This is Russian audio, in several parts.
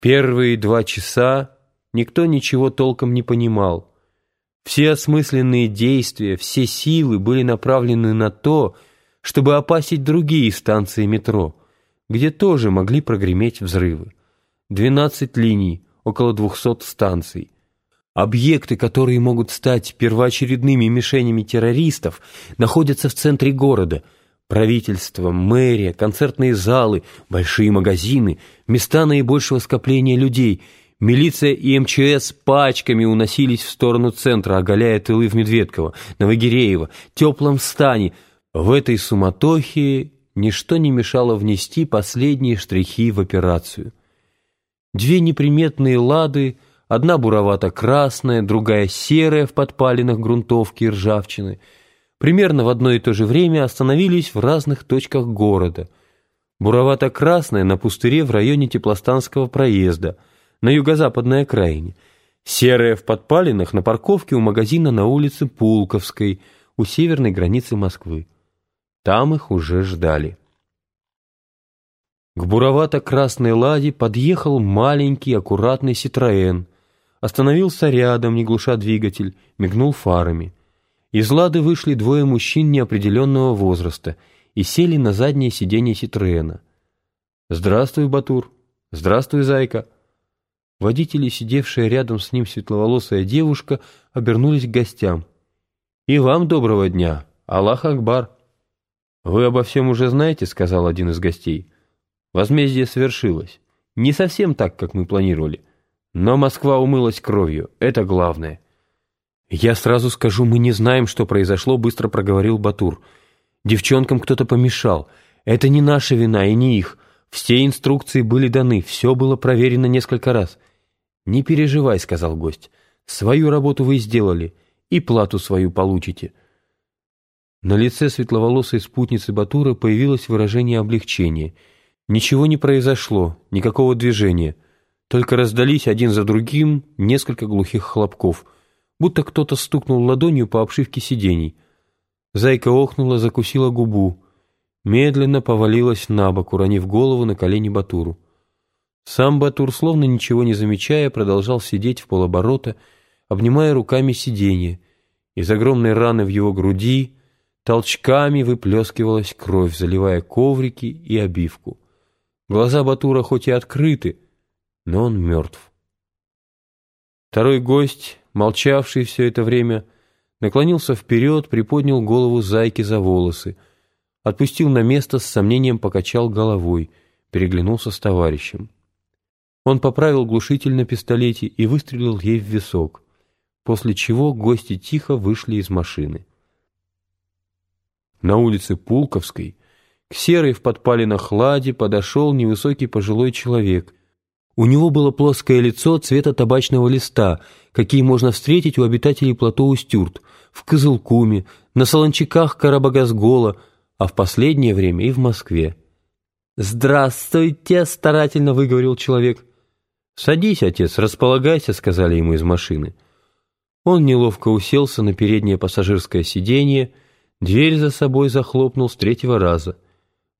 Первые два часа никто ничего толком не понимал. Все осмысленные действия, все силы были направлены на то, чтобы опасить другие станции метро, где тоже могли прогреметь взрывы. 12 линий, около 200 станций. Объекты, которые могут стать первоочередными мишенями террористов, находятся в центре города – Правительство, мэрия, концертные залы, большие магазины, места наибольшего скопления людей. Милиция и МЧС пачками уносились в сторону центра, оголяя тылы в Медведково, Новогиреево, Теплом стане. В этой суматохе ничто не мешало внести последние штрихи в операцию. Две неприметные лады, одна буровато-красная, другая серая в подпалинах грунтовки и ржавчины — примерно в одно и то же время остановились в разных точках города. Буровато-красная на пустыре в районе Теплостанского проезда, на юго-западной окраине. Серая в подпалинах на парковке у магазина на улице Пулковской, у северной границы Москвы. Там их уже ждали. К буровато-красной ладе подъехал маленький аккуратный Ситроэн. Остановился рядом, не глуша двигатель, мигнул фарами. Из лады вышли двое мужчин неопределенного возраста и сели на заднее сиденье Ситроена. «Здравствуй, Батур! Здравствуй, Зайка!» Водители, сидевшая рядом с ним светловолосая девушка, обернулись к гостям. «И вам доброго дня! Аллах Акбар!» «Вы обо всем уже знаете», — сказал один из гостей. «Возмездие свершилось. Не совсем так, как мы планировали. Но Москва умылась кровью. Это главное. «Я сразу скажу, мы не знаем, что произошло», — быстро проговорил Батур. «Девчонкам кто-то помешал. Это не наша вина и не их. Все инструкции были даны, все было проверено несколько раз». «Не переживай», — сказал гость. «Свою работу вы сделали, и плату свою получите». На лице светловолосой спутницы Батура появилось выражение облегчения. Ничего не произошло, никакого движения. Только раздались один за другим несколько глухих хлопков — будто кто-то стукнул ладонью по обшивке сидений. Зайка охнула, закусила губу. Медленно повалилась на бок, уронив голову на колени Батуру. Сам Батур, словно ничего не замечая, продолжал сидеть в полоборота, обнимая руками сиденье. Из огромной раны в его груди толчками выплескивалась кровь, заливая коврики и обивку. Глаза Батура хоть и открыты, но он мертв. Второй гость молчавший все это время, наклонился вперед, приподнял голову зайки за волосы, отпустил на место, с сомнением покачал головой, переглянулся с товарищем. Он поправил глушитель на пистолете и выстрелил ей в висок, после чего гости тихо вышли из машины. На улице Пулковской к серой в подпалинах ладе подошел невысокий пожилой человек — у него было плоское лицо цвета табачного листа, какие можно встретить у обитателей плато Устюрт, в Кызылкуме, на Солончаках Карабагазгола, а в последнее время и в Москве. «Здравствуйте!» — старательно выговорил человек. «Садись, отец, располагайся», — сказали ему из машины. Он неловко уселся на переднее пассажирское сиденье, дверь за собой захлопнул с третьего раза.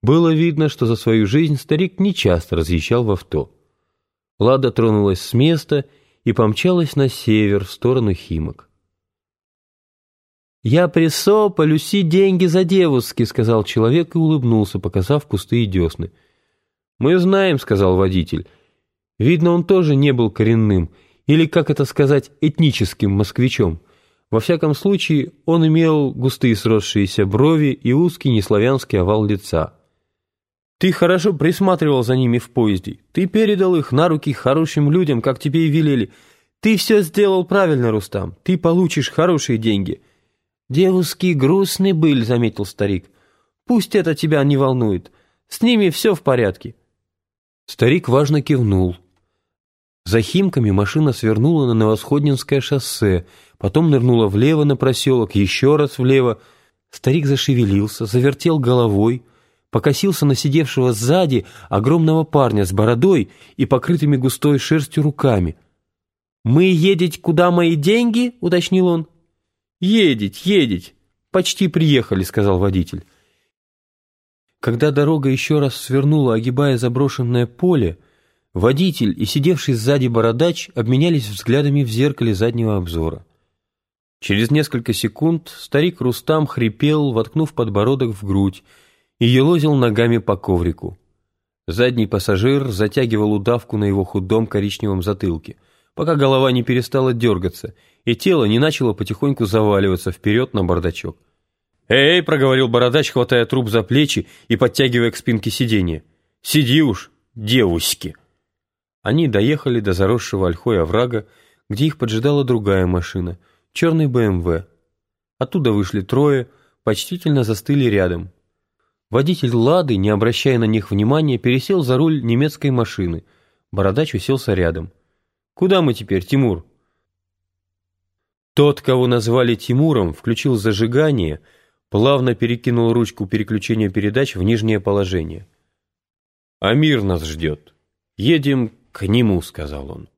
Было видно, что за свою жизнь старик нечасто разъезжал в авто. Лада тронулась с места и помчалась на север, в сторону Химок. «Я присо, полюси деньги за девушки», — сказал человек и улыбнулся, показав пустые десны. «Мы знаем», — сказал водитель. Видно, он тоже не был коренным, или, как это сказать, этническим москвичом. Во всяком случае, он имел густые сросшиеся брови и узкий неславянский овал лица. Ты хорошо присматривал за ними в поезде. Ты передал их на руки хорошим людям, как тебе и велели. Ты все сделал правильно, Рустам. Ты получишь хорошие деньги». «Девушки грустный были», — заметил старик. «Пусть это тебя не волнует. С ними все в порядке». Старик важно кивнул. За Химками машина свернула на Новосходнинское шоссе, потом нырнула влево на проселок, еще раз влево. Старик зашевелился, завертел головой — покосился на сидевшего сзади огромного парня с бородой и покрытыми густой шерстью руками. «Мы едете, куда мои деньги?» — уточнил он. «Едеть, едеть. Почти приехали», — сказал водитель. Когда дорога еще раз свернула, огибая заброшенное поле, Водитель и сидевший сзади бородач обменялись взглядами в зеркале заднего обзора. Через несколько секунд старик Рустам хрипел, воткнув подбородок в грудь, и елозил ногами по коврику. Задний пассажир затягивал удавку на его худом коричневом затылке, пока голова не перестала дергаться, и тело не начало потихоньку заваливаться вперед на бардачок. «Эй!» — проговорил бородач, хватая труп за плечи и подтягивая к спинке сиденья. «Сиди уж, девуськи!» Они доехали до заросшего ольхой оврага, где их поджидала другая машина, черный БМВ. Оттуда вышли трое, почтительно застыли рядом. Водитель «Лады», не обращая на них внимания, пересел за руль немецкой машины. Бородач уселся рядом. «Куда мы теперь, Тимур?» Тот, кого назвали Тимуром, включил зажигание, плавно перекинул ручку переключения передач в нижнее положение. «Амир нас ждет. Едем к нему», — сказал он.